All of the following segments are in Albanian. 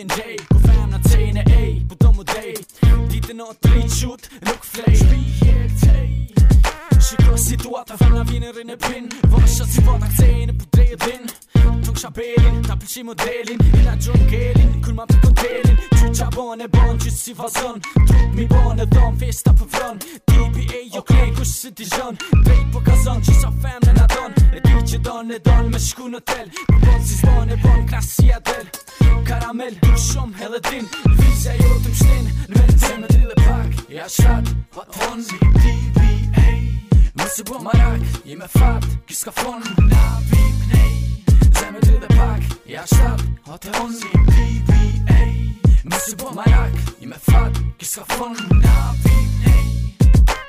and J Ku fam na tëj në A, po do mu dhej Dite në tëri qut, nuk flej Shpi je tëj Shiko situata, fam na vjen e rin e pin Vosha si po ta këtëj po drej e dhin Tuk shabelin, ta pëllqi modelin Ila I na gjon gelin, kur ma pëllqon delin Qut qa bon e bon, qyt si vazon Trup mi bon e dom, festa për po vron Tipi e jo okay. krej, kush si ti zhon Drej po ka zon, sa fam në na don E di që don e don, me shku në tel Po bon si zbon e bon, krasi a del Karamel, dur shumë, hele din Vizja jo të mshtin, në vetë që me drile pak Ja shkat, hot on, si DBA Mësë bua marak, i me fat, kës ka fon Na vip nej, zem me drile pak Ja shkat, hot on, si DBA Mësë bua marak, i me fat, kës ka Na vip nej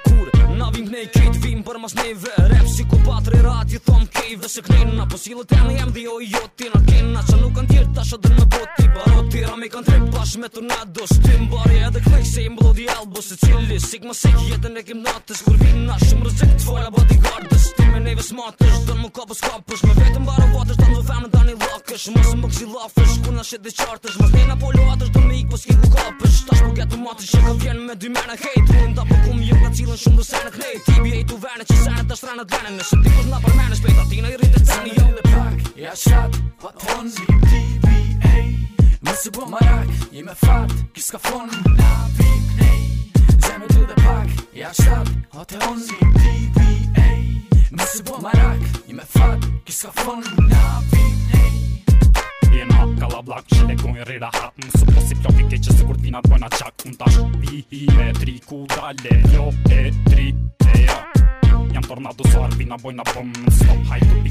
Kur, na vip nej, kejt vim për mas Repsi Rep si ku patri rati thon naiv dhe se klina Po si lëtene jem dhe jo i jotina Kina që nuk kanë tjirë tash edhe me boti baroti Ram i kanë tre pash me tornado Së ty mbari edhe klej se i mblodi albo Se cili sik më sik jetën e kim Kur vina shumë rëzik të foja bodyguardës Ty me neve smatës dhe më kapës kapës Me vetëm bara vatës të në femën dani lakës Mësë më këzi lafës kur në shet dhe qartës Mësë nina po luatës me ikë po s'kiku Tash po getë matës që ka me dy mene hejtë Unë kum jëmë jo nga cilën shumë senë të Ti bje tu venë që senë të shtrenë Nëse ti kus në Ja shat, pa ton Si kem TVA Nëse bo marak, je me fat Kis ka fon Na vip nej Zemi të dhe pak Ja shat, pa ton Si kem TVA Nëse bo marak, je me fat Kis ka fon Na vip nej Jena hap kala blak, që legojnë rrira hap Nësë po si plopi ke që se kur t'vina t'bojna qak Un t'a shpi i me tri ku dale Jo e tri e ja Jam tornado sor, vina bojna bom Stop, hajtu bim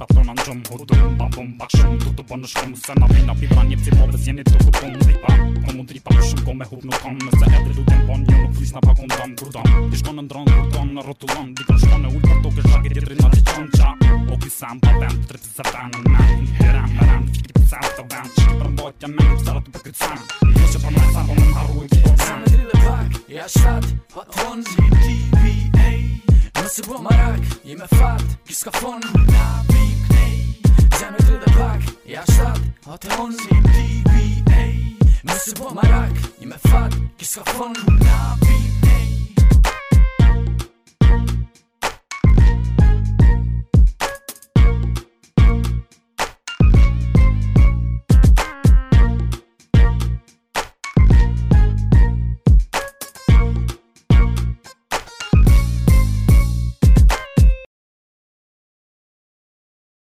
pa thonë në gjumë hudumë Ba bumë pak shumë të të bënë shkëmë Se në vina pipa një pëci modës po jeni të ku pëmë Dripa, më mund dripa për shumë kome hub nuk kanë Nëse e dhe lutin pon një nuk flis në pak unë dëmë Kur dëmë, di shkonë në dronë, kur dëmë në rotulon Di kërë shkonë e ullë për toke shakë i tjetëri në që qonë qa O kisa më pa vend, të se vend Në heran, e të vend Qikë për mbojtja me, pëzara të përkrycan Në jo që për po po me sa, po me fat, kiska fon patron C'est DBA Mais c'est pas ma rac Y'a mes fans qui se font La vie